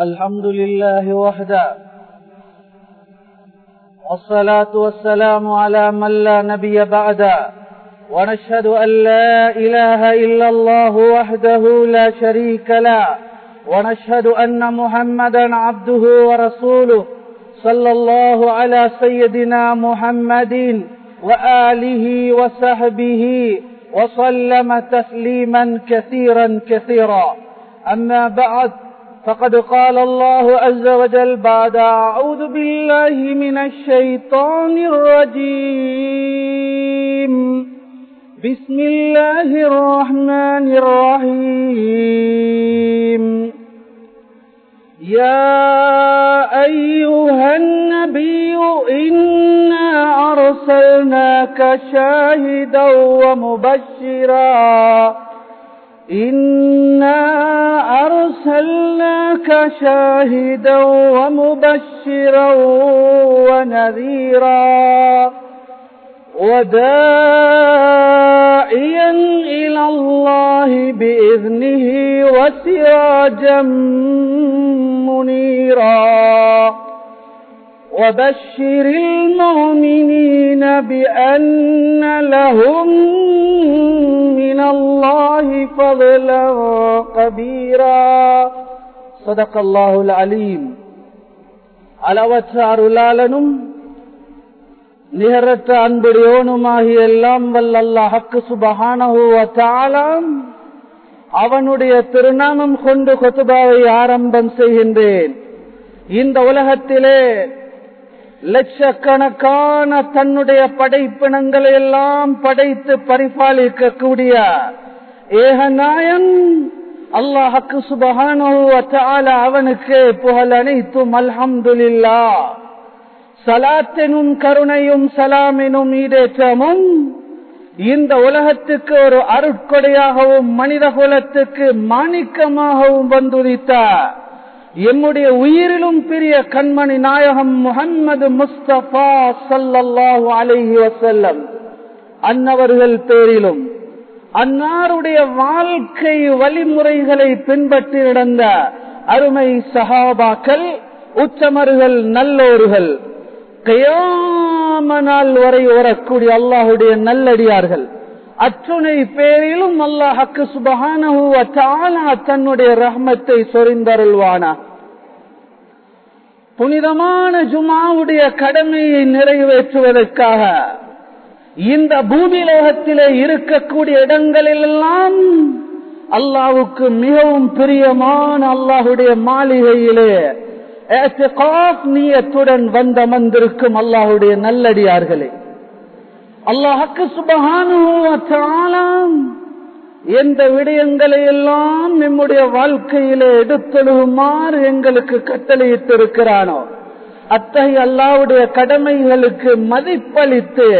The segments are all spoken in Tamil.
الحمد لله وحده. والصلاة والسلام على من لا نبي بعده. ونشهد أن لا إله إلا الله وحده لا شريك له. ونشهد أن محمدا عبده ورسوله صلى الله على سيدنا محمد وآله وصحبه وسلم تسليما كثيرا كثيرا. أما بعد فقد قال الله عز وجل بعد أعوذ بالله من الشيطان الرجيم. بسم الله الرحمن الرحيم. يا أيها النبي إنا أرسلناك شاهدا ومبشرا. إنا أرسلناك شاهدا ومبشرا ونذيرا وداعيا إلى الله بإذنه وسراجا منيرا وبشر المؤمنين بأن لهم من الله فضلا كبيرا صدق الله العليم அளவற்ற அருளாளனும் நிகரற்ற அன்புடையோனுமாகிய எல்லாம் வல்லல்லாஹக்கு சுபஹானஹுவத்தாலாம் அவனுடைய திருநாமம் கொண்டு கொத்துபாவை ஆரம்பம் செய்கின்றேன் இந்த உலகத்திலே லட்சக்கணக்கான தன்னுடைய படைப்பினங்களை எல்லாம் படைத்து பரிபாலிக்கக்கூடிய ஏகநாயன் அல்லாஹக்கு சுபஹானோ அவனுக்கு புகழ் அனைத்தும் அல்ஹம்துல்லா சலாத்தினும் கருணையும் சலாமினும் ஈடேற்றமும் இந்த உலகத்துக்கு ஒரு அருட்கொடையாகவும் மனித குலத்துக்கு மாணிக்கமாகவும் வந்துரித்தார் என்னுடைய உயிரிலும் பெரிய கண்மணி நாயகம் முகம்மது முஸ்தபா சல்லல்லாஹு அலைஹி வசல்லம் அன்னவர்கள் பேரிலும் அன்னாருடைய வாழ்க்கை வழிமுறைகளை பின்பற்றி நடந்த அருமை சகாபாக்கள் உச்சமர்கள் நல்லோர்கள் கையாமனால் வரை வரக்கூடிய அல்லாஹுடைய நல்லடியார்கள். அத்துணை பேரிலும் அல்லாஹக்கு சுபகான தன்னுடைய ரஹ்மத்தை சொரிந்தருள்வானா? புனிதமான ஜுமாவுடைய கடமையை நிறைவேற்றுவதற்காக இந்த பூமி லோகத்திலே இருக்கக்கூடிய இடங்களிலெல்லாம் அல்லாவுக்கு மிகவும் பிரியமான அல்லாஹுடைய மாளிகையிலே நீயத்துடன் வந்தமர்ந்திருக்கும் அல்லாஹுடைய நல்லடியார்களே. அல்லாஹக்கு சுபகானும் எந்த விடயங்களை எல்லாம் நம்முடைய வாழ்க்கையிலே எடுத்தெழுகுமாறு எங்களுக்கு கட்டளையிட்டிருக்கிறானோ அத்தகைய அல்லாவுடைய கடமைகளுக்கு மதிப்பளித்து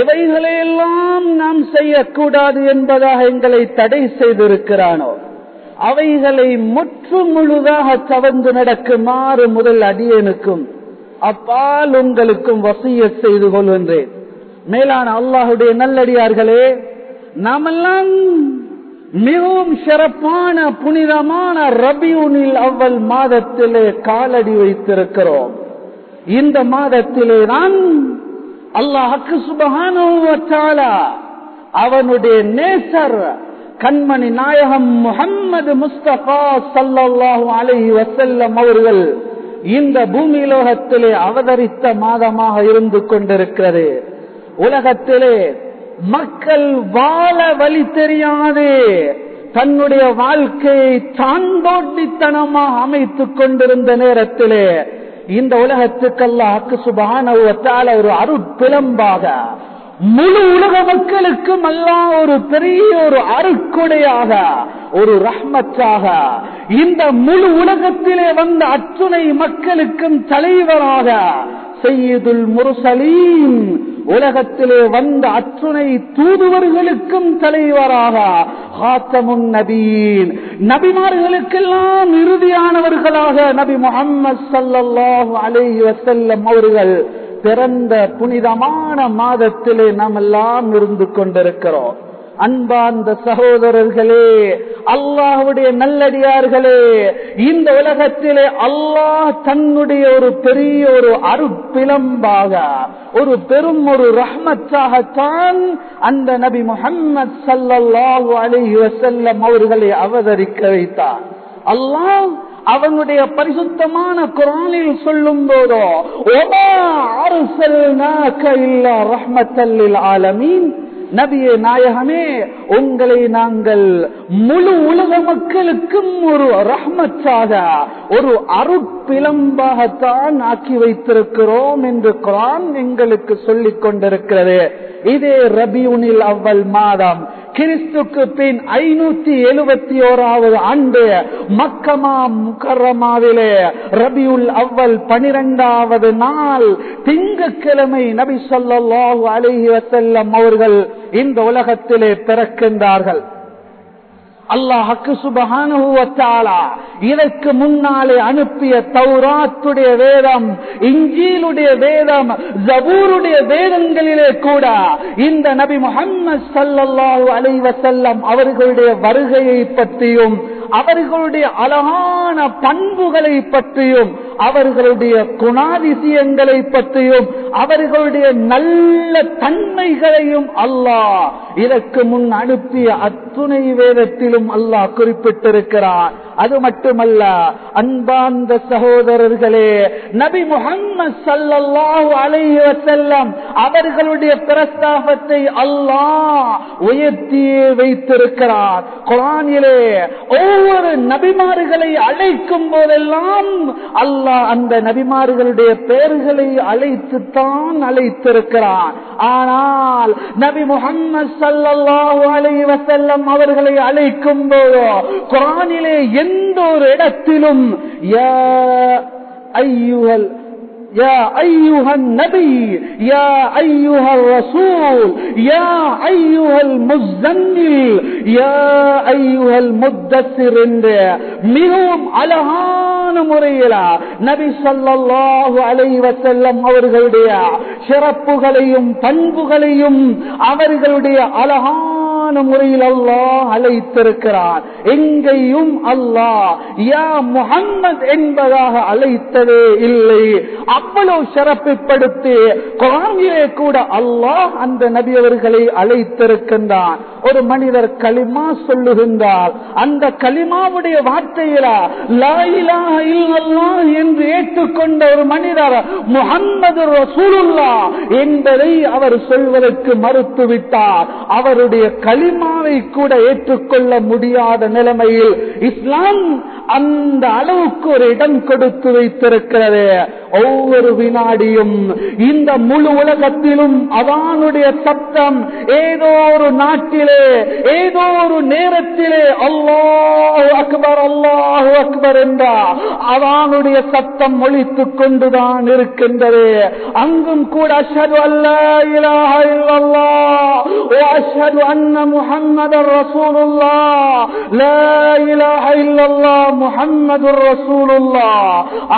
எவைகளையெல்லாம் நாம் செய்யக்கூடாது என்பதாக எங்களை தடை செய்திருக்கிறானோ அவைகளை முற்று முழுதாக தவந்து நடக்குமாறு முதல் அடியனுக்கும் அப்பால் உங்களுக்கும் வசிய செய்து கொள்கின்றேன். மேலான அல்லாஹுடைய நல்லடியார்களே நாமெல்லாம் மிகவும் சிறப்பான புனிதமான ரபியூனில் அவள் மாதத்திலே காலடி வைத்திருக்கிறோம். இந்த மாதத்திலே தான் அல்லாஹுக்கு சுபகான அவனுடைய நேசர் கண்மணி நாயகம் முகம்மது முஸ்தபா சல்லாஹூ அலஹி வசல்லம் அவர்கள் இந்த பூமி லோகத்திலே அவதரித்த மாதமாக இருந்து கொண்டிருக்கிறது. உலகத்திலே மக்கள் வாழ வழி தெரியாது. தன்னுடைய வாழ்க்கையை சாந்தோட்டித்தனமாக அமைத்துக் கொண்டிருந்த நேரத்திலே இந்த உலகத்துக்கெல்லாம் சுபான ஒரு அருட்பிளம்பாக முழு உலக மக்களுக்கும் எல்லாம் ஒரு பெரிய ஒரு அருக்குடையாக ஒரு ரஹ்மத்தாக இந்த முழு உலகத்திலே வந்த அத்துணை மக்களுக்கும் தலைவராக செய்யுதுல் முருசலீம் உலகத்திலே வந்த அத்துணை தூதுவர்களுக்கும் தலைவராக ஹாத்தமுன் நபீன். நபிமார்களுக்கெல்லாம் இறுதியானவர்களாக நபி முகம்மது சல்லாஹூ அலைஹி வசல்லம் அவர்கள். பிறந்த புனிதமான மாதத்திலே நாம் எல்லாம் இருந்து கொண்டிருக்கிறோம். அன்பார்ந்த சகோதரர்களே அல்லாஹுடைய நல்லடியார்களே இந்த உலகத்திலே அல்லாஹ் தன்னுடைய ஒரு பெரிய ஒரு அருப்பிலம்பாக ஒரு பெரும் ஒரு ரஹ்மத்தாகத்தான் அந்த நபி முகம்மது சல்லல்லாஹு அலி வசல்லம் அவர்களை அவதரிக்க வைத்தார். அல்லாஹ் அவனுடைய பரிசுத்தமான குரானில் சொல்லும் போதோ ஆலமீன் நபியே நாயகமே உங்களை நாங்கள் முழு உலக மக்களுக்கும் ஒரு ரஹ்மத்தாக ஒரு அருட்பிளம்பாகத்தான் ஆக்கி வைத்திருக்கிறோம் என்று குரான் எங்களுக்கு சொல்லிக் கொண்டிருக்கிறது. இதே ரபியுனில் அவ்வல் மாதம் கிறிஸ்துக்கு பின் ஐநூத்தி எழுபத்தி ஓராவது ஆண்டு மக்கமா முக்கரமாவிலே ரபியுல் அவ்வல் பனிரெண்டாவது நாள் திங்கக்கிழமை நபி சொல்லாஹு அலஹி வசல்லம் அவர்கள் இந்த உலகத்திலே பிறக்கின்றார்கள். அல்லாஹக்கு சுபகானுவத்தாலா இதற்கு முன்னாலே அனுப்பிய தௌராத்துடைய வேதம் இஞ்சியிலுடைய வேதம் ஜபூருடைய வேதங்களிலே கூட இந்த நபி முகம்மது சல்லல்லாஹு அலைவசல்லம் அவர்களுடைய வருகையை பற்றியும் அவர்களுடைய அழகான பண்புகளை பற்றியும் அவர்களுடைய குணாதிசயங்களை பற்றியும் அவர்களுடைய நல்ல தன்மைகளையும் அல்லாஹ் இதற்கு முன் அனுப்பிய அத்துணை வேதத்திலும் அல்லாஹ் குறிப்பிட்டிருக்கிறார் அது மட்டுமல்ல அன்பார்ந்த சகோதரர்களே நபி முகம்மது சல்லல்லாஹு அலைஹி அவர்களுடைய பிரஸ்தாபத்தை அல்லாஹ் உயர்த்தியே வைத்திருக்கிறார். குரானிலே ஒவ்வொரு நபிமார்களை அழைக்கும் போதெல்லாம் அல்லாஹ் அந்த நபிமார்களுடைய பெயர்களை அழைத்துத்தான் அழைத்திருக்கிறார் ஆனால் நபி முகம்மது சல்லல்லாஹு அலைஹி அவர்களை அழைக்கும் போதோ குரானிலே எந்த ஒரு இடத்திலும் யா يا أيها النبي يا أيها الرسول يا أيها المزمل يا أيها المدثر மிகவும் அழகான முறையில நபி சல்லாஹு அலைவசல்லம் அவர்களுடைய சிறப்புகளையும் பண்புகளையும் அவர்களுடைய அழகான முறையில் அல்லாஹ் அழைத்திருக்கிறார் எங்கேயும் அல்லாஹ் யா முகம்மது என்பதாக அழைத்ததே இல்லை. அவ்வளவு சிறப்புப்படுத்தி குரானிலே கூட அல்லாஹ் அந்த நபி அவர்களை அழைத்திருக்கின்றான். ஒரு மனிதர் களிமா சொல்லுகின்றார். அந்த களிமாவுடைய வார்த்தையில லாயிலாக இல்லல்லா என்று ஏற்றுக்கொண்ட ஒரு மனிதர் முகம்மது ரசூலுல்லா என்பதை அவர் சொல்வதற்கு மறுத்துவிட்டார். அவருடைய கலிமாவை கூட ஏற்றுக்கொள்ள முடியாத நிலைமையில் இஸ்லாம் அந்த அளவுக்கு ஒரு இடம் கொடுத்து வைத்திருக்கிறது. ஒவ்வொரு வினாடியும் இந்த முழு உலகத்திலும் அவனுடைய சத்தம் ஏதோ ஒரு நாட்டிலே ஏதோ ஒரு நேரத்திலே அல்லாஹ் அக்பர் அல்லாஹு அக்பர் என்றா அவனுடைய சத்தம் ஒழித்துக் கொண்டுதான் இருக்கின்றது. அங்கும் கூட அஷது அல்ல இலாஹ وأشهد أن محمد رسول الله. لا ரசூலுல்லாஹ் லா الله محمد رسول الله.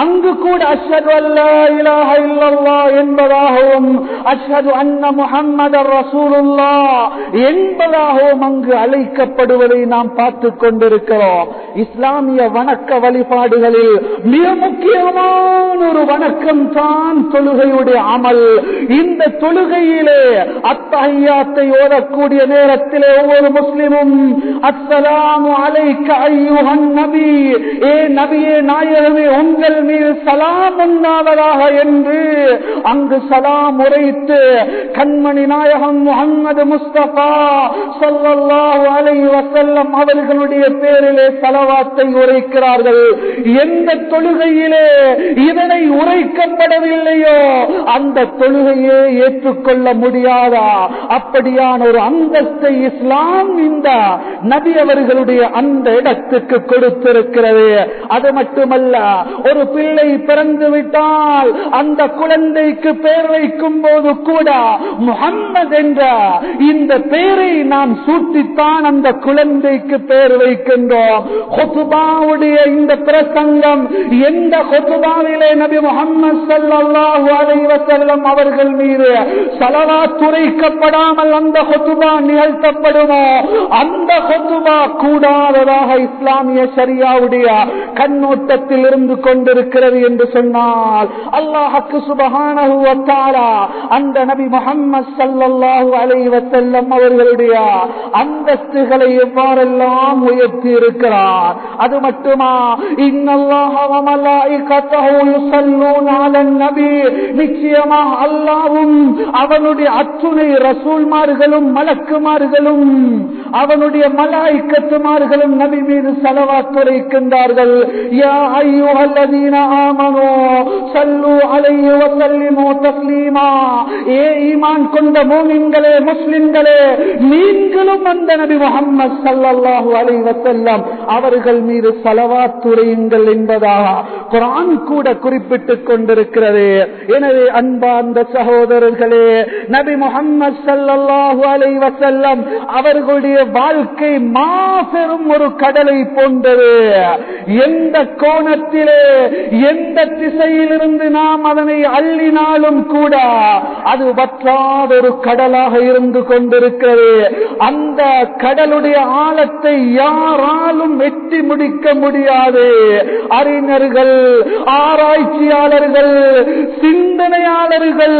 அங்கு கூட அஷது அல்லா இலாஹ இல்லல்லாஹ் என்பதாகவும் அஷது அன்ன முஹம்மது ரசூலுல்லாஹ் என்பதாகவும் அங்கு அழைக்கப்படுவதை நாம் பார்த்து கொண்டிருக்கிறோம் இஸ்லாமிய வணக்க வழிபாடுகளில் மிக முக்கியமான ஒரு வணக்கம் தான் தொழுகையுடைய அமல் இந்த தொழுகையிலே அத்தகையாத்தை ஓதக்கூடிய நேரத்தில் ஒவ்வொரு முஸ்லிமும் அஸ்ஸலாமு அலைக்க நபி ஏ நபியே நாயகமே உங்கள் மீது சலாம் உண்டாவதாக என்று அங்கு சலாம் உரைத்து கண்மணி நாயகம் முகமது முஸ்தபா சொல்லல்லாஹு அலை வசல்லம் அவர்களுடைய பேரிலே சலவாத்தை உரைக்கிறார்கள். எந்த தொழுகையிலே இதனை உரைக்கப்படவில்லையோ அந்த தொழுகையே ஏற்றுக்கொள்ள முடியாதா? அப்படியான ஒரு அந்தஸ்தை இஸ்லாம் இந்த நபி அவர்களுடைய அந்த இடத்துக்கு கொடுத்திருக்கிறது. அது மட்டுமல்ல ஒரு பிள்ளை பிறந்து விட்டால் அந்த குழந்தைக்கு பெயர் வைக்கும் போது கூட முகம்மது என்ற இந்த பெயரை நாம் சூட்டித்தான் அந்த குழந்தைக்கு பெயர் வைக்கின்றோம். ஹொசுபாவுடைய இந்த பிரசங்கம் எந்த ஹொசுபாவிலே நபி முகம்மது ஸல்லல்லாஹு அலைஹி அவர்கள் மீது சலவா துரைக்கப்படாமல் அந்த கொத்துபா நிகழ்த்தப்படுமோ? அந்த கொத்துபா கூடாததாக இஸ்லாமிய சரியாவுடைய கண்ணோட்டத்தில் இருந்து கொண்டிருக்கிறது என்று சொன்னால் அல்லாஹக்கு சுபஹானஹு வ அந்த நபி முகம்மது ஸல்லல்லாஹு அலைஹி அவர்களுடைய அந்தஸ்துகளை எவ்வாறெல்லாம் உயர்த்தி இருக்கிறார் அது மட்டுமா? இன்னல்லாஹ வ மலாயிகத்தஹு அவனுடைய அத்துணை ரசூல்மார்களும் மலக்குமார்களும் அவனுடைய மலாய்க்கத்துமார்களும் நபி மீது செலவா குறைக்கின்றார்கள் கொண்ட மூமின்களே முஸ்லிம்களே நீங்களும் அந்த நபி முகம்மது ஸல்லல்லாஹு அலைஹி அவர்கள் மீது ஸலவாத் துரையுங்கள் என்பதாக குரான் கூட குறிப்பிட்டுக் கொண்டிருக்கிறது. எனவே அன்பார்ந்த சகோதரர்களே நபி முகம்மது ஸல்லல்லாஹு அலை வசல்லம் அவர்களுடைய வாழ்க்கை மாபெரும் ஒரு கடலை போன்றது. எந்த கோணத்திலே எந்த திசையிலிருந்து நாம் அதனை அள்ளினாலும் கூட அது வற்றாத ஒரு கடலாக இருந்து கொண்டிருக்கிறது. அந்த கடலுடைய ஆழத்தை யாராலும் வெட்டி முடிக்க முடியாது. அறிஞர்கள் ஆராய்ச்சியாளர்கள் சிந்தனையாளர்கள்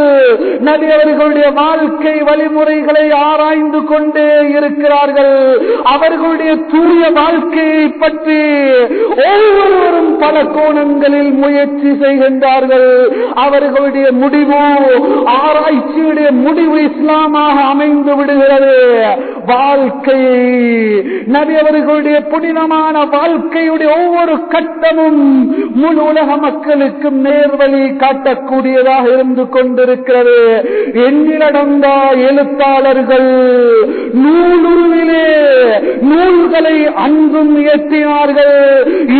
நபி அவர்களுடைய வாழ்க்கை வழிமுறைகளை ஆராய்ந்து கொண்டே இருக்கிறார்கள். அவர்களுடைய தூய வாழ்க்கையை பற்றி ஒவ்வொருவரும் பல கோணங்களில் முயற்சி செய்கின்றார்கள். அவர்களுடைய முடிவு ஆராய்ச்சியுடைய முடிவு இஸ்லாமாக அமைந்து விடுகிறது. வாழ்க்கையை நபி அவர்களுடைய புனிதமான வாழ்க்கையுடைய ஒவ்வொரு கட்டமும் முழு உலக மக்களுக்கும் நேர்வழி காட்டக்கூடியதாக இருந்து கொண்டிருக்கிறது. எண்ணிலடந்த எழுத்தாளர்கள் நூலுருவிலே நூல்களை அன்றும் இயற்றினார்கள்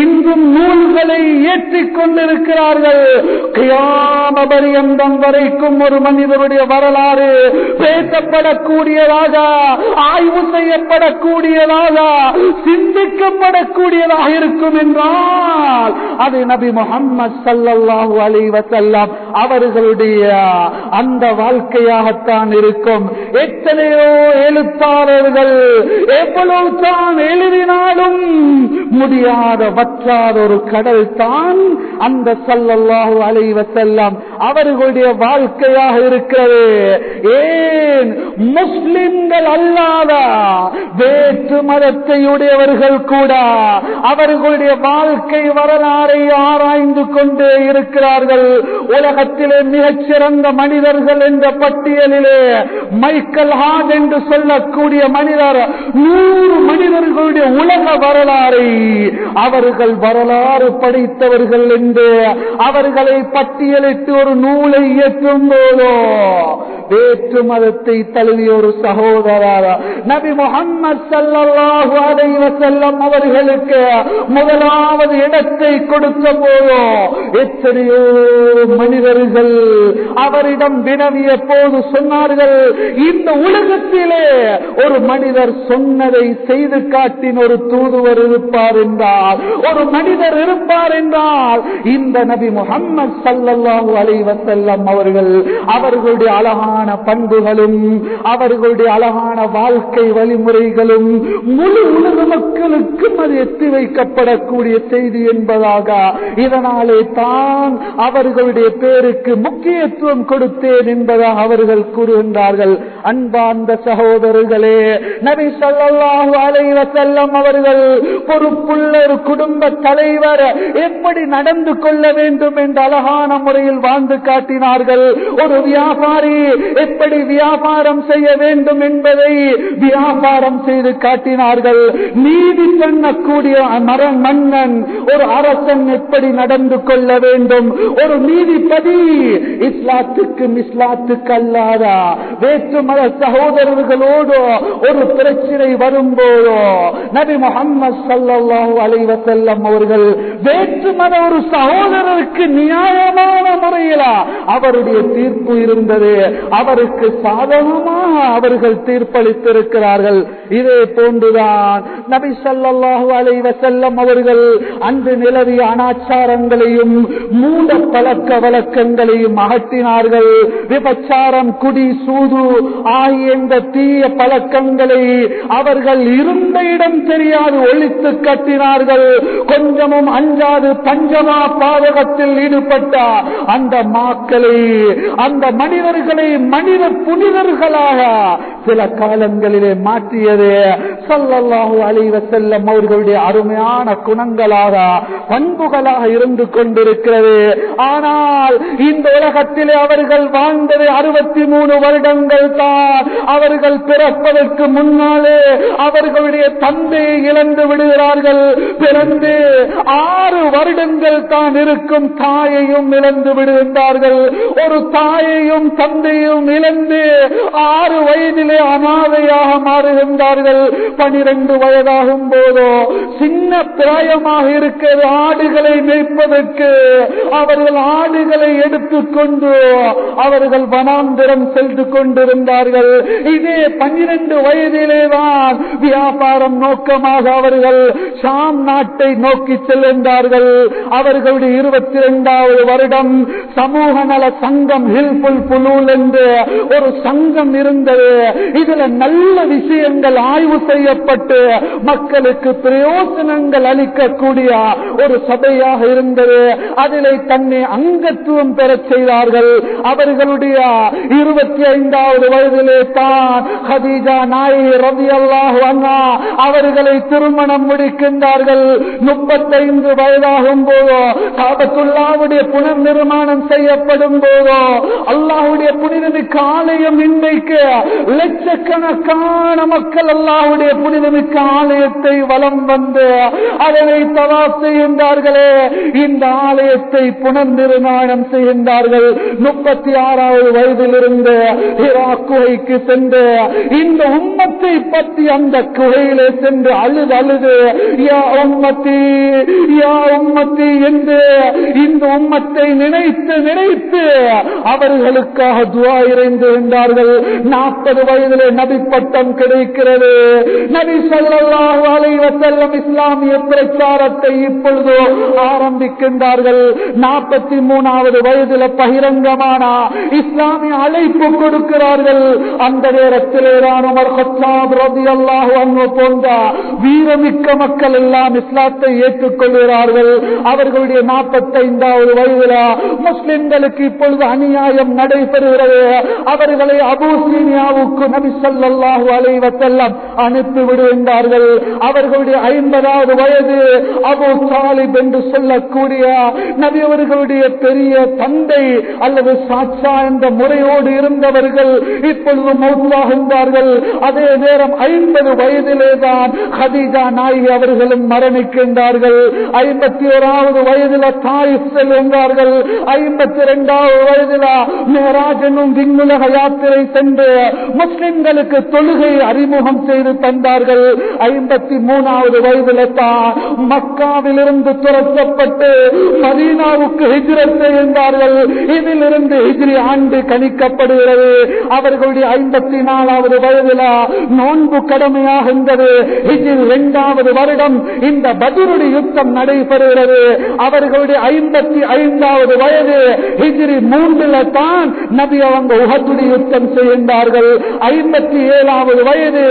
இன்றும் நூல்களை ஏற்றிக் கொண்டிருக்கிறார்கள். கியாம வரைக்கும் ஒரு மனிதருடைய வரலாறு பேசப்படக்கூடியதாக ஆய்வு செய்யப்படக்கூடியதாக சிந்திக்கப்படக்கூடியதாக இருக்கும் என்றால் அது நபி முகம்மது சல்லல்லாஹு அலைஹி வஸல்லம் அவர்களுடைய அந்த வாழ்க்கையாகத்தான் இருக்கும். எத்தனை எத்தனையோ எழுத்தாளர்கள் எவ்வளவு தான் எழுதினாலும் முடியாத வற்றாத ஒரு கடல் தான் அந்த சல்லல்லாஹு அலைவசல்லாம் அவர்களுடைய வாழ்க்கையாக இருக்கிறது. ஏன்? முஸ்லிம்கள் அல்லாத வேற்று மதத்தையுடையவர்கள் கூட அவர்களுடைய வாழ்க்கை வரலாறை ஆராய்ந்து கொண்டே இருக்கிறார்கள். உலகத்திலே மிகச்சிறந்த மனிதர்கள் என்ற பட்டியலிலே மைக்கேல் ஹார்ட் என்று சொல்லக்கூடிய மனிதர் நூறு மனிதர்களுடைய உலக வரலாறை அவர்கள் வரலாறு படைத்தவர்கள் என்று அவர்களை பட்டியலிட்டு ஒரு நூலை இயற்றும் போதோ வேற்று மதத்தை தழுவிய ஒரு சகோதரர் நபி முகம்மது சல்லல்லாஹு அலைஹி அவர்களுக்கு முதலாவது இடத்தை கொடுத்த போதோ எத்தனையோ மனிதர்கள் அவரிடம் வினவிய போது சொன்னார்கள் இந்த உலக உலகத்திலே ஒரு மனிதர் சொன்னதை செய்து காட்டின் ஒரு தூதுவர் இருப்பார் என்றால் ஒரு மனிதர் இருப்பார் என்றால் இந்த நபி முகம்மது சல்லல்லாஹு அலைவசல்லம் அவர்கள் அவர்களுடைய அழகான பண்புகளும் அவர்களுடைய அழகான வாழ்க்கை வழிமுறைகளும் முழு உலக மக்களுக்கும் அது எத்தி வைக்கப்படக்கூடிய செய்தி என்பதாக இதனாலே தான் அவர்களுடைய பேருக்கு முக்கியத்துவம் கொடுத்தேன் என்பதாக அவர்கள் கூறுகின்றார்கள். அன்பான் அன்பார்ந்த சகோதரர்களே நபி சொல்லாஹு அலைவ செல்லம் அவர்கள் பொறுப்புள்ள ஒரு குடும்ப தலைவர் எப்படி நடந்து கொள்ள வேண்டும் என்ற அழகான முறையில் வாழ்ந்து காட்டினார்கள். ஒரு வியாபாரி எப்படி வியாபாரம் செய்ய வேண்டும் என்பதை வியாபாரம் செய்து காட்டினார்கள். நீதி பண்ணக்கூடிய மர மன்னன் ஒரு அரசன் எப்படி நடந்து கொள்ள வேண்டும்? ஒரு நீதிபதி இஸ்லாத்துக்கும் இஸ்லாத்துக்கு அல்லாதா? வேற்று மத சகோதரர்களோடு ஒரு பிரச்சனை வரும்போதோ நபி முகமது சல்லாஹூ அலைவசல்லம் அவர்கள் வேற்றுமத ஒரு சகோதரருக்கு நியாயமான முறையில அவருடைய தீர்ப்பு இருந்தது. அவருக்கு சாதகமாக அவர்கள் தீர்ப்பளித்திருக்கிறார்கள். இதே போன்றுதான் நபி சல்லாஹூ அலைவசல்லம் அவர்கள் அன்று நிலவிய அனாச்சாரங்களையும் மூட பழக்க வழக்கங்களையும் அகற்றினார்கள். விபச்சாரம் குடி சூது ஆகிய இந்த தீய பழக்கங்களை அவர்கள் இருந்த இடம் தெரியாது ஒழித்து கட்டினார்கள். கொஞ்சமும் அஞ்சாது பஞ்சமா பாதகத்தில் ஈடுபட்ட அந்த மாக்களை அந்த மனிதர்களை மனித புனிதர்களாக சில காலங்களிலே மாற்றியது சல்லல்லாஹு அழிவ செல்லம் அவர்களுடைய அருமையான குணங்களாக பண்புகளாக இருந்து கொண்டிருக்கிறது. ஆனால் இந்த உலகத்திலே அவர்கள் வாழ்ந்தது அறுபத்தி மூணு வருடங்கள் தான் அவர்கள் பிறப்பதற்கு முன்னாலே அவர்களுடைய தந்தையை இழந்து விடுகிறார்கள். பிறந்து ஆறு வருடங்கள் தான் இருக்கும் தாயையும் இழந்து விடுகின்றார்கள். ஒரு தாயையும் தந்தையும் இழந்து ஆறு வயதிலே அனாதையாக மாறுகின்றார்கள். பனிரெண்டு வயதாகும் போதோ சின்ன பிராயமாக இருக்கிற ஆடுகளை மேய்ப்பதற்கு அவர்கள் ஆடுகளை எடுத்துக்கொண்டு அவர்கள் வனாந்திரம் சென்று கொண்டிருந்தார்கள். இதே பன்னிரண்டு வயதிலேதான் வியாபாரம் நோக்கமாக அவர்கள் சாம் நாட்டை நோக்கி செல்கின்றார்கள். அவர்களுடைய இருபத்தி இரண்டாவது வருடம் சமூக நல சங்கம் ஹில்புல் புலூல் என்று ஒரு சங்கம் இருந்தது. இதுல நல்ல விஷயங்கள் ஆய்வு செய்யப்பட்டு மக்களுக்கு பிரயோசனங்கள் அளிக்கக்கூடிய ஒரு சபையாக இருந்தது. அதிலே தன்னை அங்கத்துவம் பெற செய்தார்கள். அவர்களுடைய இருபத்தி ஐந்தாவது வயதிலே தான் ஹதீஜா நாய் ரவி அல்லாஹ் அவர்களை திருமணம் முடிக்கின்றார்கள். முப்பத்தைந்து வயதாகும் போதோ காபத்துல்லாவுடைய புனர் நிர்மாணம் செய்யப்படும் போதோ அல்லாஹுடைய புனிதனுக்கு ஆலயம் இன்றைக்கு லட்சக்கணக்கான மக்கள் அல்லாஹுடைய புனிதனுக்கு ஆலயத்தை வலம் வந்து அதனை தவா செய்கின்றார்களே. இந்த ஆலயத்தை புனர் நிர்மாணம் செய்கின்றார்கள். முப்பத்தி ஆறாவது வயதிலிருந்து குகைக்கு சென்று இந்த உம்மத்தை பற்றி அந்த குகையிலே சென்று அழுது அழுது யா உம்மத்தி யா உம்மத்தி என்று இந்த உம்மத்தை நினைத்து நினைத்து அவர்களுக்காக துவா இறைந்து இருந்தார்கள் நாற்பது வயதிலே நபி பட்டம் கிடைக்கிறது. நபி சொல்லல்லாஹு அலைஹி வஸல்லம் இஸ்லாமிய பிரச்சாரத்தை இப்பொழுது ஆரம்பிக்கின்றார்கள். நாற்பத்தி மூணாவது வயதில் பகிரங்கமான இஸ்லாமிய அழைப்பு கொடுக்கிறார்கள். அந்த அந்த நேரத்திலேதான் உமர் போன்ற வீரமிக்க மக்கள் எல்லாம் இஸ்லாத்தை ஏற்றுக்கொள்கிறார்கள் அவர்களுடைய நாற்பத்தைந்தாவது வயதில முஸ்லிம்களுக்கு இப்பொழுது அநியாயம் நடைபெறுகிறது அவர்களை அபூசீனியாவுக்கு நபி ஸல்லல்லாஹு அலைஹி அனுப்பி விடுகின்றார்கள் அவர்களுடைய ஐம்பதாவது வயது அபு சாலிப் என்று சொல்லக்கூடிய நபி அவர்களுடைய பெரிய தந்தை அல்லது சாட்சா என்ற முறையோடு இருந்தவர்கள் இப்பொழுது மௌத்தாகின்றார்கள் அதே நேரம் ஐம்பது வயதிலே தான் ஹதீஜா நாயகி அவர்களும் மரணிக்கின்றார்கள். ஐம்பத்தி ஓராவது வயதில தாய் செல்கின்றார்கள் ஐம்பத்தி இரண்டாவது வயதில மேராஜனும் விண்ணுலக யாத்திரை சென்று முஸ்லிம்களுக்கு தொழுகை அறிமுகம் செய்து தந்தார்கள். ஐம்பத்தி மூணாவது வயதில தான் மக்காவிலிருந்து துரத்தப்பட்டு மதீனாவுக்கு ஹிஜ்ரத் செய்கின்றார்கள் இதிலிருந்து ஹிஜ்ரி ஆண்டு கணிக்கப்படுகிறது. அவர்களுடைய ஐம்பத்தி நாலாவது வயதில நோன்பு கடமையாகின்றது. இதில் இரண்டாவது வருடம் இந்த பதிலுடைய யுத்தம் நடைபெறுகிறது. அவர்களுடைய ஐம்பத்தி ஐந்தாவது வயது ஹிஜ்ரி மூன்றுல தான் நபி அவங்க உகத்துடைய யுத்தம் செய்கின்றார்கள். ஐம்பத்தி ஏழாவது வயது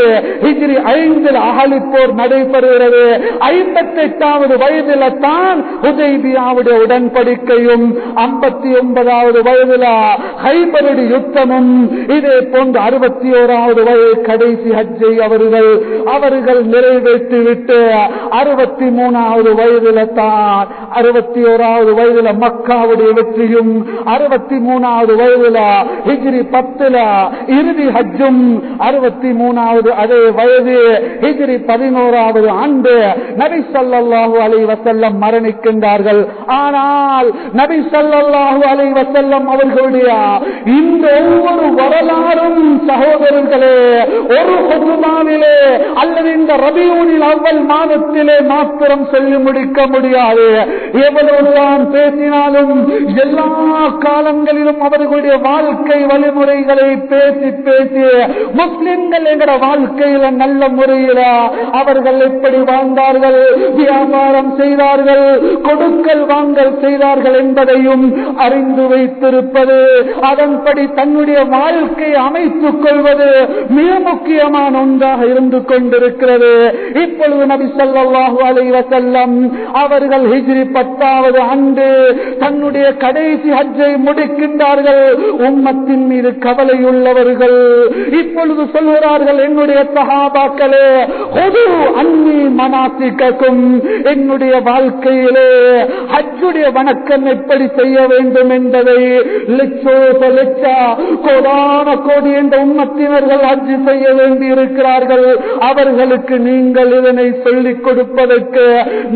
ஹிஜ்ரி ஐந்தில் அகலிப்போர் நடைபெறுகிறது. ஐம்பத்தி எட்டாவது வயதில தான் உதய்பியாவுடைய உடன்படிக்கையும் ஐம்பத்தி ஒன்பதாவது வயதில ஹைபருடைய யுத்தமும் இதே போன்று அறுபத்தி ஓராவது வயது கடைசி ஹஜ்ஜை அவர்கள் அவர்கள் நிறைவேற்றி விட்டு அறுபத்தி மூணாவது வயதில தான் அறுபத்தி ஓராவது வயதில மக்காவுடைய வெற்றியும் அறுபத்தி மூணாவது வயதில ஹிஜ்ரி பத்துல இறுதி ஹஜ்ஜும் அறுபத்தி மூணாவது அதே வயது ஹிஜ்ரி பதினோராவது ஆண்டு நபி ஸல்லல்லாஹு அலை வசல்லம் மரணிக்கின்றார்கள். ஆனால் நபி ஸல்லல்லாஹு அலை வசல்லம் அவர்களுடைய இந்த ஒவ்வொரு வரலாறும் சகோதரர்களே ஒரு ஹுதுமாவிலே அல்லது இந்த ரபியூனில் அவ்வல் மாதத்திலே மாத்திரம் சொல்லி முடிக்க முடியாது. எவ்வளவுதான் பேசினாலும் எல்லா காலங்களிலும் அவர்களுடைய வாழ்க்கை வழிமுறைகளை பேசி பேசி முஸ்லிம்கள் எங்கட வாழ்க்கையில நல்ல முறையில அவர்கள் எப்படி வாழ்ந்தார்கள் வியாபாரம் செய்தார்கள் கொடுக்கல் வாங்கல் செய்தார்கள் என்பதையும் அறிந்து வைத்திருப்பது அதன்படி தன்னுடைய வாழ்க்கையை அமைத்துக் கொள்வது மிக முக்கியமான ஒன்றாக இருந்து கொண்டிருக்கிறது. இப்பொழுது நபி ஸல்லல்லாஹு அலைஹி வஸல்லம் அவர்கள் ஹிஜ்ரி பத்தாவது ஆண்டு தன்னுடைய கடைசி ஹஜ்ஜை முடிக்கின்றார்கள். உம்மத்தின் மீது கவலை உள்ளவர்கள் இப்பொழுது சொல்கிறார்கள் என்னுடைய சகாபாக்களே பொது அன்னி மனாசிக்கும் என்னுடைய வாழ்க்கையிலே ஹஜ்ஜுடைய வணக்கம் எப்படி செய்ய வேண்டும் என்பதை லட்சோச லட்சா கோடான கோடி என்ற உம்மத்தினர்கள் அஜி செய்ய வேண்டி இருக்கிறார்கள் அவர்களுக்கு நீங்கள் இதனை சொல்லிக் கொடுப்பதற்கு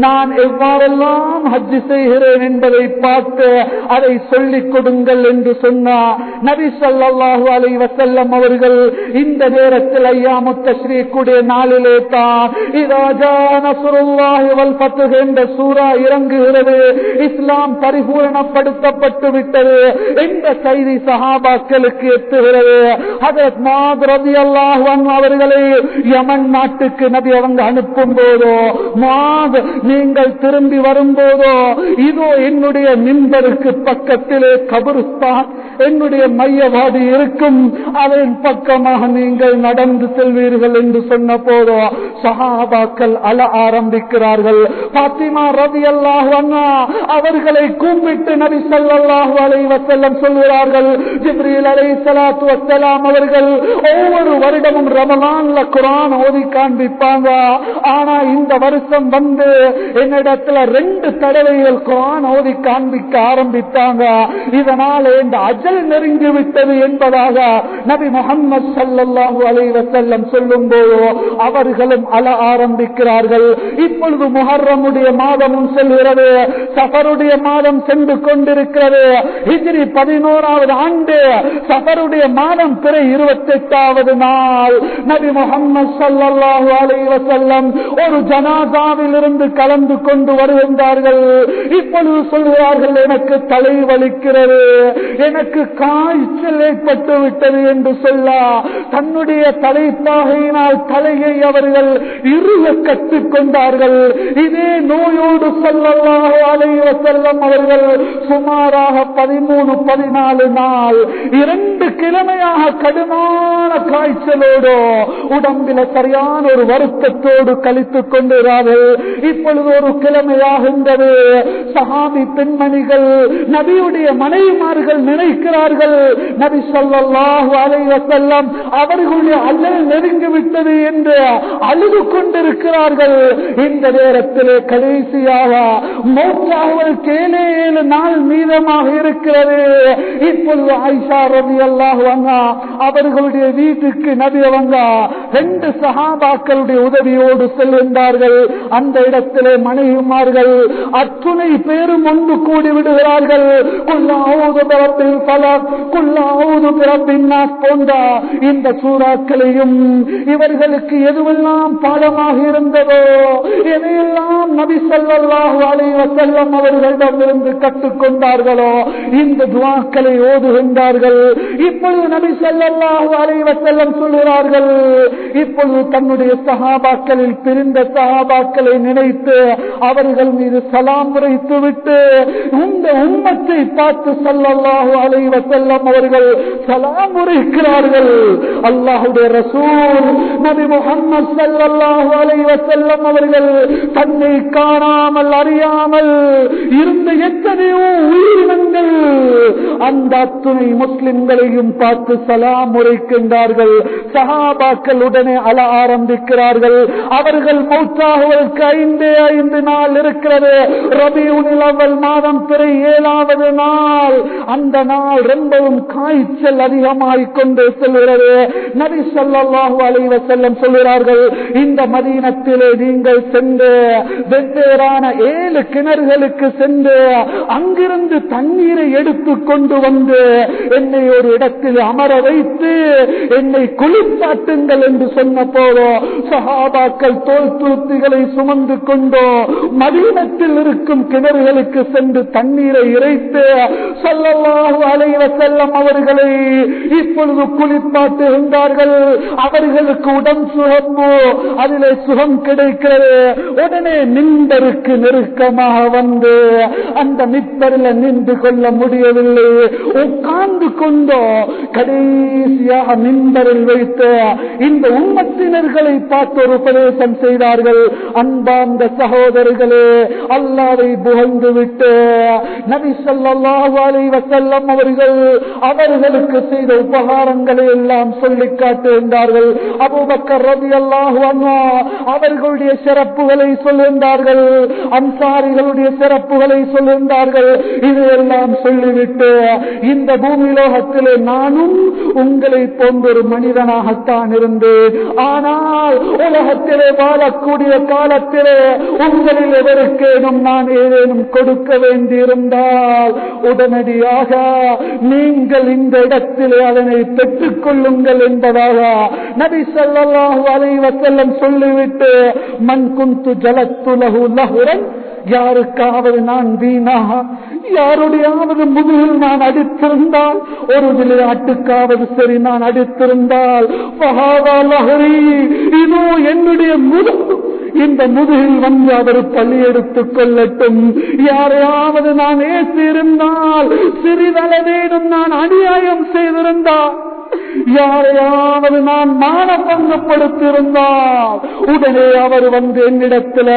நான் எவ்வாறெல்லாம் ஹஜ் செய்கிறேன் என்பதை பார்த்து அதை சொல்லிக் கொடுங்கள் என்று சொன்னார் நபி சொல்லாஹு அலை வசல்லம் அவர்கள் இந்த நேரத்தில் ஐயாமு தஸ்ரீக்குடைய நாளிலே தான் என்ற சூரா இறங்குகிறது. இஸ்லாம் பரிபூரணப்படுத்தப்பட்டு விட்டது என்ற செய்தி சஹாபாக்களுக்கு எத்துகிறது. ஹஜரத் மாத் அவர்களை யமன் நாட்டுக்கு நபி அவங்க அனுப்பும் போதோ மாத் நீங்கள் திரும்பி வரும்போதோ இதோ என்னுடைய மின்பருக்கு பக்கத்திலே கபருஸ்தான் என்னுடைய மையவாதி இருக்கும் அதன் பக்கமாக நீங்கள் நடந்து செல்வீர்கள் என்று சொன்ன போதோ சஹாபாக்கள் அல ஆரம்பிக்கிறார்கள். பாத்திமா ரவி அல்லாஹ் அவர்களை கூப்பிட்டு நபி ஸல்லல்லாஹு அலைஹி வஸல்லம் சொல்கிறார்கள் ஜிப்ரீல் அலைஹிஸ்ஸலாத்து வஸ்ஸலாம் அவர்கள் அவர்கள் ஒவ்வொரு வருடமும் ரமலான்ல குரான் ஓதி காண்பிப்பாங்க. ஆனா இந்த வருஷம் வந்து என்னிடத்துல ரெண்டு தடவைகள் குரான் ஓதி காண்பிக்க ஆரம்பித்தாங்க. இதனால இந்த அஜல் நெருங்கி விட்டது என்பதாக நபி முகம்மது ஸல்லல்லாஹு அலைஹி வஸல்லம் சொல்லும் போது அவர்களும் அல ஆரம்பிக்கிறார்கள். இப்பொழுது முஹர்ரமுடைய மாதமும் செல்கிறது. சஃபருடைய மாதம் சென்று கொண்டிருக்கிறது. ஹிஜ்ரி பதினோராவது ஆண்டு சஃபருடைய மாதம் பிற இருபத்தெட்டாவது நாள் நபி முகமது ஸல்லல்லாஹு அலைஹி ஒரு ஜனாதாவில் இருந்து கலந்து கொண்டு வருகின்றார்கள். இப்பொழுது சொல்கிறார்கள் எனக்கு தலை வலிக்கிறது எனக்கு காய்ச்சல் ஏற்பட்டு விட்டது என்று சொல்ல. தன்னுடைய தலைப்பாகையினால் தலையை அவர்கள் இருக கற்றுக்கொண்டார்கள் இதே நோயோடு சொல்லல்லாக அலைவ செல்லம் அவர்கள் சுமாராக பதிமூணு பதினாலு நாள் இரண்டு கிழமையாக கடுமையான காய்ச்சலோடு உடம்பில சரியான ஒரு வருத்தத்தோடு கழித்துக் கொண்டிருந்தார்கள் இப்பொழுது ஒரு கிழமையாகின்றது. சஹாபி பெண்மணிகள் நபியுடைய மனைவிமார்கள் நினைக்கிறார்கள். நபி சொல்லாஹு அலைஹி அவர்களுடைய அல்லல் நெருங்கி விட்டது என்று அழுது கொண்டிருக்கிறார்கள். இந்த நேரத்திலே கடைசியாக மௌத்தாவதற்கு ஏழு ஏழு நாள் மீதமாக இருக்கிறது. இப்பொழுது ஆயிஷா ரவி அல்லாஹ் அவர்களுடைய வீட்டுக்கு நபி அவங்க ரெண்டு சகாபாக்களுடைய உதவியோடு செல்கின்றார்கள். அந்த இடத்திலே மனைவிமார்கள் அத்துணை பேரும் ஒன்று கூடி விடுகிறார்கள். பல குல்லாவுது பிறப்பின் போன்ற இந்த சூறாக்களையும் இவர்களுக்கு எதுவெல்லாம் பாடமாக இருந்ததோ எதையெல்லாம் நபி ஸல்லல்லாஹு அலைஹி வஸல்லம் அவர்களிடமிருந்து கற்றுக்கொண்டார்களோ இந்த துவாக்களை ஓதுகின்றார்கள். இப்பொழுது நபி ஸல்லல்லாஹு அலைஹி வஸல்லம் சொல்கிறார்கள் இப்பொழுது தன்னுடைய சகாபாக்களில் பிரிந்த சகாபாக்களை நினைத்து அவர்கள் மீது சலாம் உரைத்து விட்டு இந்த உண்மத்தை பார்த்து ஸல்லல்லாஹு அலைவ செல்லம் அவர்கள் சலாம் உரைக்கிறார்கள். அல்லாஹுடைய ரசூல் நபி முகமது ஸல்லல்லாஹு அலைவ செல்லம் அவர்கள் தன்னை காணாமல் அறியாமல் இருந்த எத்தனையோ உயிரினங்கள் அந்த அத்துணை முஸ்லிம்களையும் பார்த்து சலாம் முறைக்கின்றார்கள். சகாபாக்கள் உடனே அல ஆரம்பிக்கிறார்கள். அவர்கள் மௌத்தாகுவதற்கு ஐந்தே ஐந்து நாள் இருக்கிறது. ரபியுனில் அவல் மாதம் பிறை ஏழாவது நாள். அந்த நாள் ரொம்பவும் காய்ச்சல் அதிகமாகிக் கொண்டு செல்கிறது. நபி சொல்லாஹு அலைவ செல்லம் சொல்கிறார்கள் இந்த மதீனத்திலே நீங்கள் சென்று வெவ்வேறான ஏழு கிணறுகளுக்கு சென்று அங்கிருந்து தண்ணீரை எடுத்து கொண்டு வந்து என்னை ஒரு இடத்தில் அமர வைத்து என்னை குளிப்பாட்டுங்கள் என்று சொன்ன போதோ சஹாபாக்கள் தோல் தூத்திகளை சுமந்து கொண்டோ மதீனத்தில் இருக்கும் கிணறுகளுக்கு சென்று தண்ணீரை இறைத்து சொல்லலாக அலைவ செல்லம் அவர்களை இப்பொழுது குளிப்பாட்டுகின்றார்கள். அவர்களுக்கு உடம் சுகமோ அதிலே சுகம் கிடைக்கிறது. உடனே நின்றருக்கு நெருக்கமாக வந்து அந்த மித்தரில் நின்று கொள்ள முடியவில்லை. உட்கார்ந்து கொண்டோ கடைசியாக மின்பரில் வைத்து இந்த உம்மத்தினர்களை பார்த்து ஒரு உபதேசம் செய்தார்கள். அன்பார்ந்த சகோதரர்களே அல்லாவை புகழ்ந்து விட்டு நபி ஸல்லல்லாஹு அலைஹி வஸல்லம் அவர்கள் அவர்களுக்கு செய்த உபகாரங்களை எல்லாம் சொல்லி காட்டுகின்றார்கள் அபுபக்கர் ரவி அல்லாஹு அவர்களுடைய சிறப்புகளை சொல்லுகின்றார்கள் அன்சாரிகளுடைய சிறப்புகளை சொல்லுகின்றார்கள் இதையெல்லாம் சொல்லிவிட்டு இந்த பூமி லோகத்திலே நானும் உங்களை போன்ற ஒரு மனிதனாகத்தான் இருந்தேன் ஆனால் உலகத்திலே வாழக்கூடிய காலத்திலே உங்களில் எவருக்கேனும் நான் ஏதேனும் கொடுக்க வேண்டியிருந்தால் உடனடியாக நீங்கள் இந்த இடத்திலே அதனை பெற்றுக் கொள்ளுங்கள் என்பதாக நபி சொல்லலாம் அலைவசல்லம் சொல்லிவிட்டு மண் குந்து ஜலத்துலகு லகுரன் யாருக்காவது நான் வீணாக யாருடையாவது முதுகில் நான் அடித்திருந்தால்? ஒரு விளையாட்டுக்காவது சரி நான் அடித்திருந்தால்? பகாதா இதோ என்னுடைய முதுகு இந்த முதுகில் வந்து அவர் பள்ளி எடுத்துக் கொள்ளட்டும். யாரையாவது நான் ஏசியிருந்தால் சிறிதளவேனும் நான் அநியாயம் செய்திருந்தால் யாரையாவது நான் மானபங்கப்படுத்தியிருந்தால் உடனே அவர் வந்து என்னிடத்துல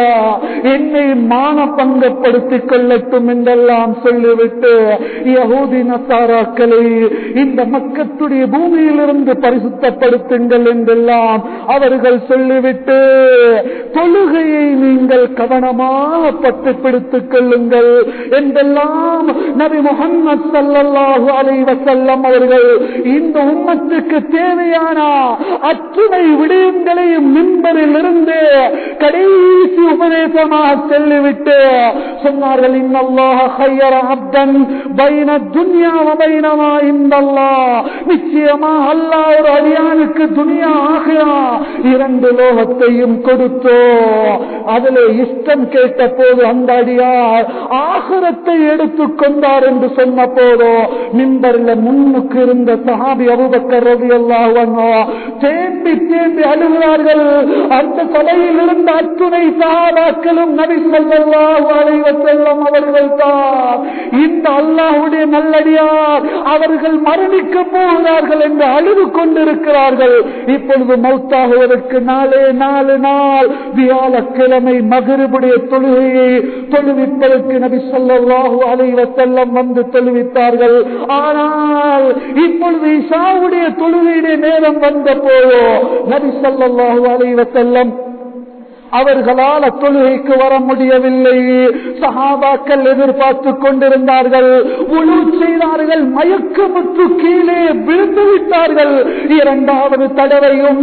என்னை மானபங்கப்படுத்திக் கொள்ளட்டும் என்றெல்லாம் சொல்லிவிட்டு யகூதி நசாராக்களை இந்த மக்கத்துடைய பூமியிலிருந்து பரிசுத்தப்படுத்துங்கள் என்றெல்லாம் அவர்கள் சொல்லிவிட்டு தொழுகையை நீங்கள் கவனமாக பட்டு பிடித்துக் கொள்ளுங்கள் என்றெல்லாம் நபி முகமது அவர்கள் இந்த உம்மத்துக்கு தேவையான அத்துணை விடயங்களையும் மின்பனில் இருந்து கடைசி உபதேசமாக செல்லிவிட்டு சொன்னார்கள் நிச்சயமாக அல்லா ஒரு அடியானுக்கு துணியா ஆகையா? இரண்டு லோகத்தையும் கொடுத்தோ. அதில் இஷ்டம் கேட்ட போது அந்த அடியார் ஆகரத்தை எடுத்துக் கொண்டார் என்று சொன்ன போதோ மிம்பரில் முன்னுக்கு இருந்த சஹாபி அபு ரவி தேம்பி தேம்பி அழுகிறார்கள். அந்த சபையில் இருந்த அத்துணை அவர்கள் தான். இந்த நல்லடியார் அவர்கள் மரணிக்க போகிறார்கள் என்று அழுது கொண்டிருக்கிறார்கள். இப்பொழுது மௌத்தாகுவதற்கு நாளே நாலு நாள். வியாழக்கிழமை மகரிபுடைய தொழுகையை தொழுவிப்பதற்கு நபி சொல்லாஹு அலைவத்தெல்லாம் வந்து தொழுவித்தார்கள். ஆனால் இப்பொழுது இஷாவுடைய தொழுகையுடைய நேரம் வந்த போதோ நபி ஸல்லல்லாஹு அலைஹி வஸல்லம் அவர்களால் தொழுகைக்கு வர முடியவில்லை. சஹாபாக்கள் எதிர்பார்த்து கொண்டிருந்தார்கள். உழு செய்தார்கள். மயக்கமுற்று கீழே விழுந்து விட்டார்கள். இரண்டாவது தடவையும்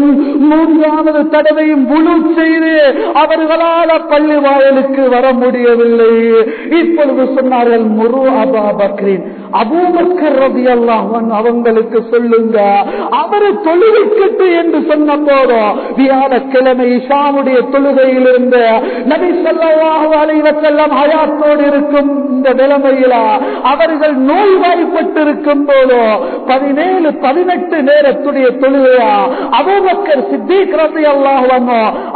மூன்றாவது தடவையும் உழு செய்து அவர்களால் பள்ளி வாயலுக்கு வர முடியவில்லை. இப்பொழுது சொன்னார்கள் முரு அபா பக்ரீன் அபூபக்கர் ரபி அல்லாஹன் அவங்களுக்கு சொல்லுங்க அவரை தொழுகைக்கட்டு என்று சொன்ன போதும் வியாழக்கிழமை இஷாவுடைய தொழுகையில் இருந்த நபி ஸல்லல்லாஹு அலைஹி ஹயாத்தோடு இருக்கும் இந்த நிலைமையில அவர்கள் நோய்வாய்ப்பட்டிருக்கும் போதோ பதினேழு பதினெட்டு நேரத்துடைய தொழுகையா அபூபக்கர் சித்திக் ரபி அல்லாஹ்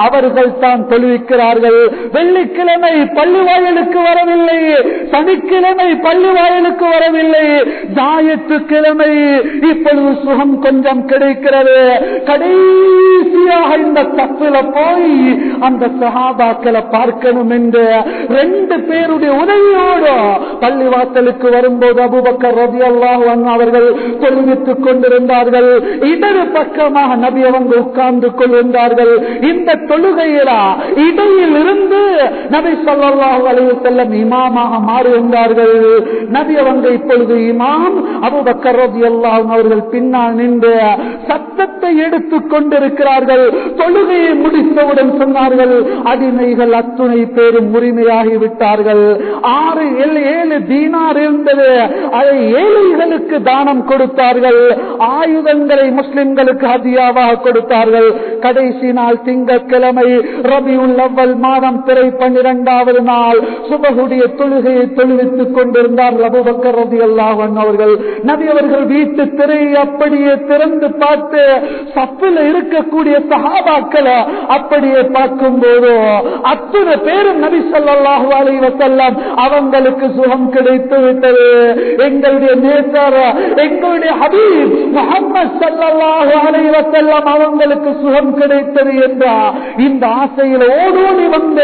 அவர்கள் தான் தொழுவிக்கிறார்கள். வெள்ளிக்கிழமை பள்ளி வாயலுக்கு வரவில்லை சனிக்கிழமை பள்ளி வாயலுக்கு வரவில்லை. ஞாயிற்றுக்கிழமை இப்பொழுது சுகம் கொஞ்சம் கிடைக்கிறது. கடைசியாக இந்த தப்புல போய் அந்த சகாபாக்களை பார்க்கணும் என்று ரெண்டு பேருடைய உதவியோடு பள்ளிவாசலுக்கு வரும்போது அபுபக்கர் ரவி அல்லாஹ் அவர்கள் தொழுவித்துக் கொண்டிருந்தார்கள். இடது பக்கமாக நபி அவங்க உட்கார்ந்து கொண்டிருந்தார்கள். இந்த தொழுகையிலா இடையில் இருந்து நபி சொல்லாஹு அலைவு செல்லம் இமாமாக மாறுகின்றார்கள் நபி அவங்க இப்பொழுது இமாம் அபுபக்கர் ரவி அல்லாஹ் அவர்கள் பின்னால் நின்று சத்தத்தை எடுத்துக் கொண்டிருக்கிறார்கள். தொழுகையை முடித்தவுடன் சொன்னார்கள் அடிமைகள் அத்துணை பேரும் உரிமையாகி விட்டார்கள். ஆறு ஏழு தீனார் இருந்தது. அதை ஏழைகளுக்கு தானம் கொடுத்தார்கள். ஆயுதங்களை முஸ்லிம்களுக்கு ஹதியாவாக கொடுத்தார்கள். கடைசி நாள் திங்கட்கிழமை ரபி உள்ளவல் மாதம் திரை பன்னிரெண்டாவது நாள் சுபகுடைய தொழுகையை தொழுவித்துக் கொண்டிருந்தார் அபுபக்கர் ரபி அல்லாஹன் அவர்கள் நபி அவர்கள் வீட்டு திரையை அப்படியே திறந்து பார்த்து சப்பில் இருக்கக்கூடிய சகாபாக்களை அப்படியே பார்க்கும் போதோ அத்தனை பேரும் நபி சொல்லாஹு அலைவசல்லாம் அவங்களுக்கு சுகம் கிடைத்து விட்டது. எங்களுடைய நேசர் எங்களுடைய ஹபீப் முகமது சல்லாஹு அலைவசல்லாம் அவங்களுக்கு சுகம் கிடைத்தது என்றா இந்த ஆசையில் ஓடோடி வந்த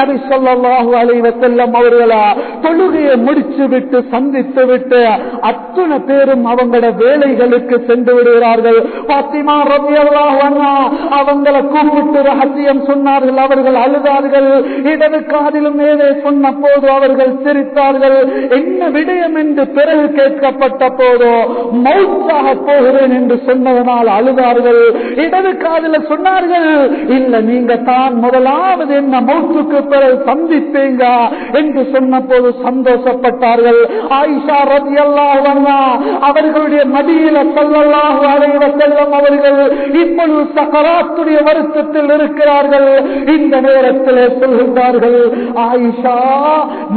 நபி சொல்லாஹு அலைவசல்லம் அவர்களா தொழுகையை முடிச்சு விட்டு சந்தித்து விட்டு அத்தனை பேரும் அவங்களோட வேலைகளுக்கு சென்று விடுகிறார்கள். பாத்திமா ரவி அவங்களை கூப்பிட்டு ரகசியம் சொன்னார்கள். அவர்கள் அழுதார்கள். இடது காதிலும் மேலே சொன்ன போது அவர்கள் சிரித்தார்கள். என்ன விடயம் என்று பிறகு கேட்கப்பட்ட போதோ மௌத்தாக போகிறேன் என்று சொன்னதனால் அழுதார்கள். இடது காதில் சொன்னார்கள் இல்ல நீங்க தான் முதலாவது என்ன மௌத்துக்கு பிறகு சந்திப்பீங்க? என்று சொன்ன போது சந்தோஷப்பட்டார்கள். ஆயிஷா ரதி அவர்களுடைய மடியில சொல்லலாக அடைவ செல்லம் அவர்கள் இப்பொழுது சகராத்துடைய வருத்தத்தில் இருக்கிறார்கள். இந்த நேரத்தில் சொல்கின்றார்கள் ஆயிஷா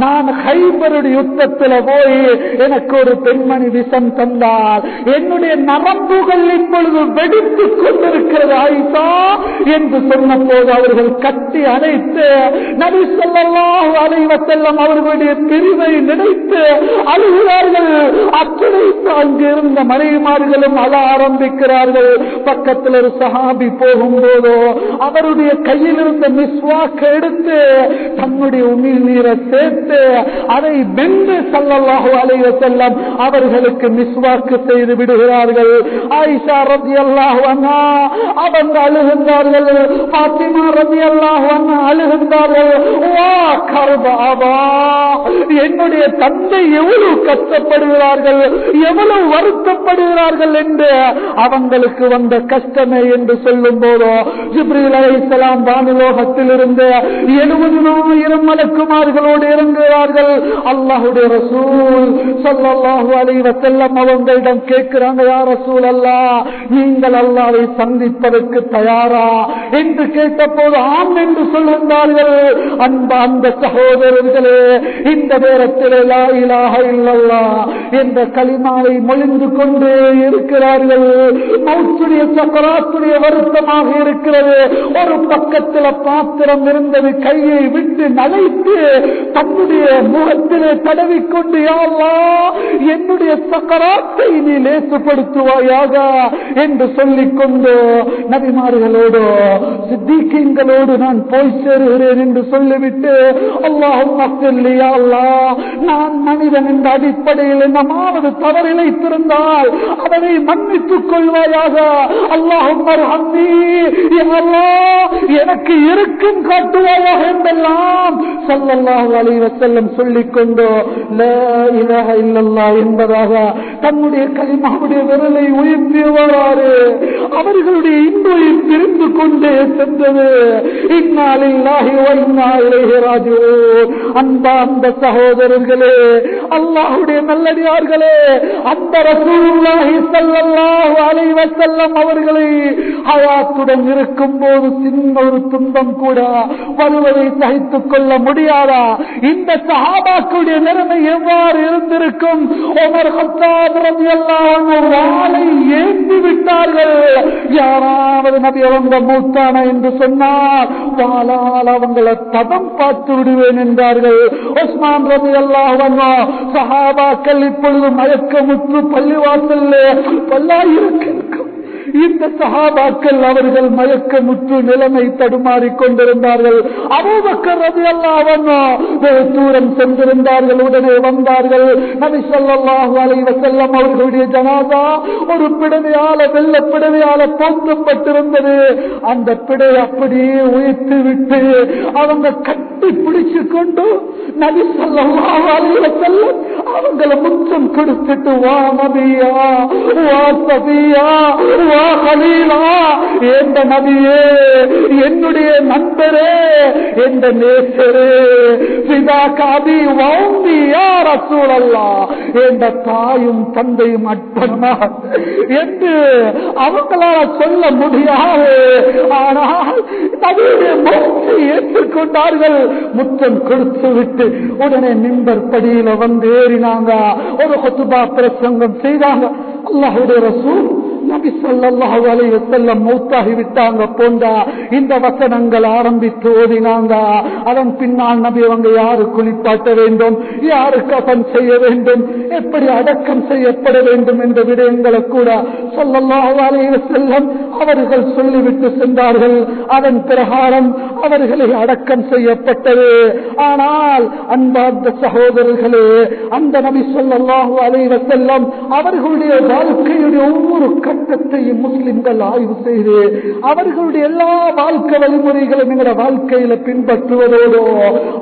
நான் ஹைபருடைய யுத்தத்தில் போய் எனக்கு ஒரு பெண்மணி விஷம் தந்தார். என்னுடைய நரம்புகள் இப்பொழுது வெடித்துக் கொண்டிருக்கிறது ஆயிஷா என்று சொன்ன போது அவர்கள் கட்டி அணைத்து நபி சொல்லலாம் அலைவ செல்லம் அவர்களுடைய பிரிவை நினைத்து இருக்கிறார்கள் அத்தனை அங்கிருந்த மனைவிமார்களும் அழ ஆரம்பிக்கிறார்கள். பக்கத்தில் ஒரு சஹாபி போகும்போதோ அவருடைய கையில் இருந்த மிஸ்வாக்க எடுத்து தன்னுடைய உமிழ் நீரை சேர்த்து அதை வென்று சல்லல்லாஹு அலைய செல்லம் அவர்களுக்கு மிஸ்வாக்கு செய்து விடுகிறார்கள். ஆயிஷா ரதி அல்லாஹ் அவங்க அழுகின்றார்கள். பாத்திமா ரதி அல்லாஹ் அழுகின்றார்கள். என்னுடைய தந்தை எவ்வளவு வருத்தப்படுகிறார்கள் எவ்வளவு வருத்தப்படுகிறார்கள் என்று அவங்களுக்கு வந்த கஷ்டமே என்று சொல்லும் போதோ ஜிப்ரீல் அலைசலாம் வானுலோகத்தில் இருந்து எழுபது எழுபதினாயிரம் மலக்குமார்களோடு இறங்குகிறார்கள். அல்லாஹுடைய ரசூல் சொல்லல்லாஹு அலைவ செல்லம் அவங்களிடம் கேட்கிறாங்க யார் ரசூல் அல்லா நீங்கள் அல்லாவை சந்திப்பதற்கு தயாரா? என்று கேட்ட போது ஆம் என்று சொல்கின்றார்கள் அன்ப அந்த சகோதரர்களே இந்த நேரத்தில் லா இலாஹ என்ற களிமாவை மொழிந்து கொண்டே இருக்கிறார்கள். மௌத்துடைய சக்கராத்துடைய வருத்தமாக இருக்கிறது. ஒரு பக்கத்தில் பாத்திரம் இருந்தது கையை விட்டு நனைத்து தன்னுடைய முகத்திலே தடவிக்கொண்டு யாவா என்னுடைய சக்கராத்தை நீ லேசுப்படுத்துவாயாக என்று சொல்லிக்கொண்டு நபிமார்களோடு சித்திகளோடு நான் போய் சேருகிறேன் என்று சொல்லிவிட்டு அல்லாஹும் அல்லா நான் மனிதன் என்ற அடிப்படையில் என்னமாவது தவறிழைத்திருந்தால் அதனை மன்னித்துக் கொள்வாயாக. அல்லாஹும் எனக்கு இருக்கும் காட்டுவாயாக என்றெல்லாம் சல்லல்லாஹு அலைவ செல்லம் சொல்லிக் கொண்டோ இல்லல்லா என்பதாக தன்னுடைய களிமாவுடைய விரலை உயர்த்தியவாறு அவர்களுடைய இன்பையும் பிரிந்து கொண்டே சென்றது. இந்நாளில்லாகி வைநாயிலேராஜோ அந்த அந்த சகோதரர்களே அல்லாஹுடைய அல்லாஹுடைய நல்லடியார்களே அந்த ரசூலுல்லாஹி ஸல்லல்லாஹு அலைஹி வஸல்லம் அவர்களை ஹயாத்துடன் இருக்கும் போது சின்ன ஒரு துன்பம் கூட வருவதை சகித்துக் கொள்ள முடியாதா? இந்த சஹாபாக்களுடைய நிலைமை எவ்வாறு இருந்திருக்கும்? ஒமர் ஹத்தாப் ரலியல்லாஹு வாளை ஏந்தி விட்டார்கள். யாராவது நபி அவங்க மூத்தான என்று சொன்னால் வாளால் அவங்களை பதம் பார்த்து விடுவேன் என்றார்கள். உஸ்மான் ரபி அல்லாஹ் சஹாபாக்கள் இப்பொழுது மயக்கமுற்று பள்ளிவாசல்ல பல்லாயிரக்கணக்கான இந்த சகாபாக்கள் அவர்கள் மயக்க முற்று நிலைமை தடுமாறிக் கொண்டிருந்தார்கள். அபூபக்கர் ரதி வெகு தூரம் சென்றிருந்தார்கள் உடனே வந்தார்கள். நபி சொல்லாஹு அலைவ செல்லம் அவர்களுடைய ஜனாதா ஒரு பிடவையால வெள்ள பிடவையால போந்தப்பட்டிருந்தது அந்த பிடை அப்படியே உயர்த்து விட்டு அவங்க கட்டி பிடிச்சு கொண்டு நபி சொல்லாஹு அலைவ செல்லம் அவங்களை முத்தம் கொடுத்துட்டு வா நபியா வா சபியா வா கலீலா எந்த நபியே என்னுடைய நண்பரே எந்த நேசரே சிதா காதி வாந்தி யார் சூழல்லா எந்த தாயும் தந்தையும் அற்பனா என்று அவங்களால சொல்ல முடியாது. ஆனால் நபியுடைய மௌத்தை ஏற்றுக்கொண்டார்கள். முத்தம் கொடுத்து விட்டு உடனே மின்பர் படியில வந்து ஏறினாங்க. ஒரு கொத்துபா பிரசங்கம் செய்தாங்க. அல்லாஹுடைய ரசூல் நபி மௌத்தாகி விட்டாங்க போண்டா. இந்த வசனங்கள் ஆரம்பித்து ஓதினாங்க. அதன் பின்னால் நபி அவங்க யாரு குளிப்பாட்ட வேண்டும்? யாரு கபன் செய்ய வேண்டும்? எப்படி அடக்கம் செய்யப்பட வேண்டும் என்ற விடயங்களை கூட ஸல்லல்லாஹு அவர்கள் சொல்லிவிட்டு சென்றார்கள். அதன் பிரகாரம் அவர்களை அடக்கம் செய்யப்பட்டது. ஆனால் அன்பார்ந்த சகோதரர்களே அந்த நபி ஸல்லல்லாஹு அலைவசல்லம் அவர்களுடைய வாழ்க்கையுடைய ஒவ்வொரு கட்டத்தையும் முஸ்லிம்கள் ஆய்வு செய்து அவர்களுடைய எல்லா வாழ்க்கை வழிமுறைகளும் எங்களோட வாழ்க்கையில பின்பற்றுவதோடு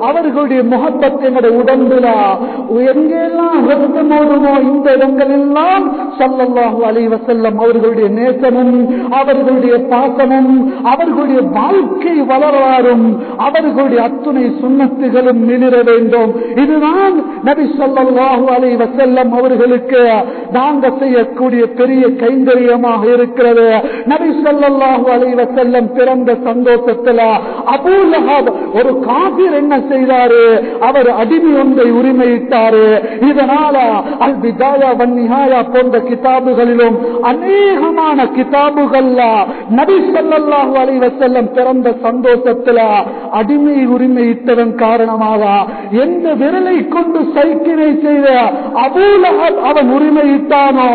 அவர்களுடைய முகப்பத்தை எங்களுடைய உடம்புல எங்கெல்லாம் ரத்தம் ஓடுமோ இந்த இடங்களெல்லாம் சல்லல்லாஹு அலைவ செல்லம் அவர்களுடைய நேசமும் அவர்களுடைய பாசமும் அவர்களுடைய வாழ்க்கை வளராறும் அவர்களுடைய அத்துணை சுண்ணத்துகளும் மிளிர வேண்டும். இதுதான் நபி ஸல்லல்லாஹு அலைவ செல்லம் அவர்களுக்கு நாங்க செய்யக்கூடிய பெரிய கைந்தரியமாக இருக்கிறது. நபி சொல்லாஹு அலைவ செல்லம் பிறந்த சந்தோஷத்துல அபூ ஒரு காபிர் என்ன செய்தாரு? அவர் அடிமை ஒன்றை உரிமையிட்டாரு. இதனால அல் பிதாயா வன்னிஹாயா போன்ற கிதாபுகளிலும் அநேகமான கிதாபுகள்ல நபி சொல்லாஹு அலைவ செல்லம் பிறந்த சந்தோஷத்துல அடிமை உரிமையிட்டதன் காரணமாக எந்த விரலை கொண்டு சைக்கிளை செய்த அபூலஹப் அவன் உரிமையிட்டானோ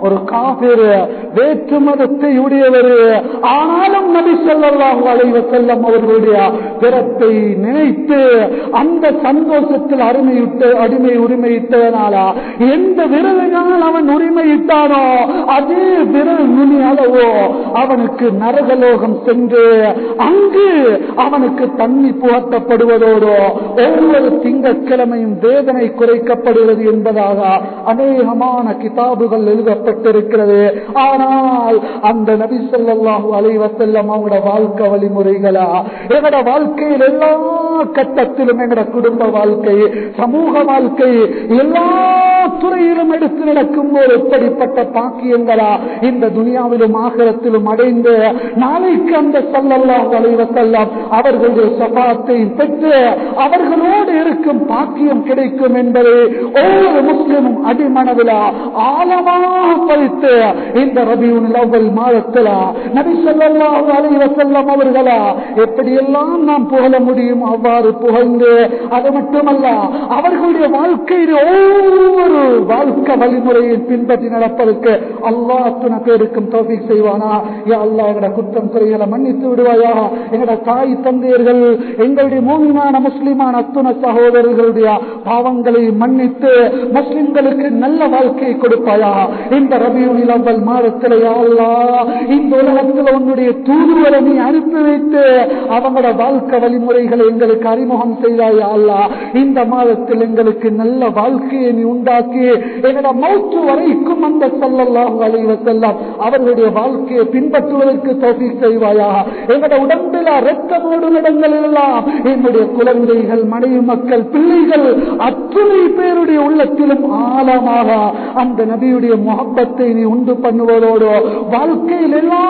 ஒரு காபிர் வேற்று மதத்தை உடையவர். ஆனாலும் நபி ஸல்லல்லாஹு அலைஹி செல்லம் அவர்களுடைய பிறப்பை நினைத்து அந்த சந்தோஷத்தில் அருமையிட்டு அடிமை உரிமையிட்டதனால எந்த விரலினால் அவன் உரிமையிட்டானோ அதே விரல் நுனி அளவோ அவனுக்கு நரகலோகம் சென்று அங்கு அவனுக்கு தண்ணி புகட்டப்படுவதோடு ஒவ்வொரு திங்கட்கிழமையும் வேதனை குறைக்கப்படுகிறது என்பதாக அநேகமான கிதாபுகள் எழுதப்பட்டிருக்கிறது. ஆனால் ஆனால் அந்த நபி ஸல்லல்லாஹு அலைஹி வஸல்லம் அவங்களோட வாழ்க்கை வழிமுறைகளா? எங்களோட வாழ்க்கையில் எல்லா கட்டத்திலும் எங்களோட குடும்ப வாழ்க்கை சமூக வாழ்க்கை எல்லா துறையிலும் எடுத்து நடக்கும் போது எப்படிப்பட்ட பாக்கியங்களா? இந்த துனியாவிலும் ஆகரத்திலும் அடைந்து நாளைக்கு அந்த சல்லல்லாஹு அலைஹி அவர்களுடைய சபாத்தை பெற்று அவர்களோடு இருக்கும் பாக்கியம் கிடைக்கும் என்பதை ஒவ்வொரு முஸ்லிமும் அடிமனவிலா ஆழமாக பதித்து இந்த ரபியுன் அவ்வல் மாதத்தில நபி ஸல்லல்லாஹு அலைஹி வஸல்லம் அவர்களா எப்படியெல்லாம் நாம் புகழ முடியும் அவ்வாறு புகழ்ந்து அது மட்டுமல்ல அவர்களுடைய வாழ்க்கையில் ஒவ்வொரு வாழ்க்கை வழிமுறையை பின்பற்றி நடப்பதற்கு அல்லாஹ் அத்துணை பேருக்கும் தௌஃபீக் செய்வானா? யா அல்லா எங்கட குற்றம் குறைகளை மன்னித்து விடுவாயா? எங்கட தாய் தந்தையர்கள் எங்களுடைய மூமினான முஸ்லிமான அத்துண சகோதரர்களுடைய பாவங்களை மன்னித்து முஸ்லிம்களுக்கு நல்ல வாழ்க்கையை கொடுப்பாயா? இந்த ரபியுனில் அவ்வல் மாதத்தில் யா அல்லாஹ் இந்த உலகத்தில் உன்னுடைய தூதுவரை நீ அனுப்பி வைத்து அவங்களோட வாழ்க்கை வழிமுறைகளை எங்களுக்கு அறிமுகம் செய்தாயா அல்லா? இந்த மாதத்தில் எங்களுக்கு நல்ல வாழ்க்கையை நீ உண்டாக்கி எங்களோட மௌத்து வரைக்கும் அந்த சல்லல்லாஹு அலைஹி அவர்களுடைய வாழ்க்கையை பின்பற்றுவதற்கு தோசி செய்வாயா? எங்களோட உடம்பில் ரத்தம் ஓடும் எல்லாம் எங்களுடைய குழந்தைகள் மனைவி மக்கள் பிள்ளைகள் அத்துணை பேருடைய உள்ளத்திலும் ஆழமாக அந்த நபியுடைய முகப்பத்தை நீ உண்டு பண்ணுவதோடு வாழ்க்கையில் எல்லா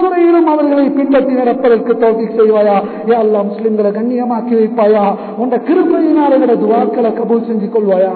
துறையிலும் அவர்களை பின்பற்றி நடப்பதற்கு தோல்வி செய்வாயா? எல்லாம் அல்லாஹ் முஸ்லிம்களை கண்ணியமாக்கி வைப்பாயா? உண்ட கிருப்பையினால் எங்களோட துவாக்களை கபூல் செஞ்சு கொள்வாயா?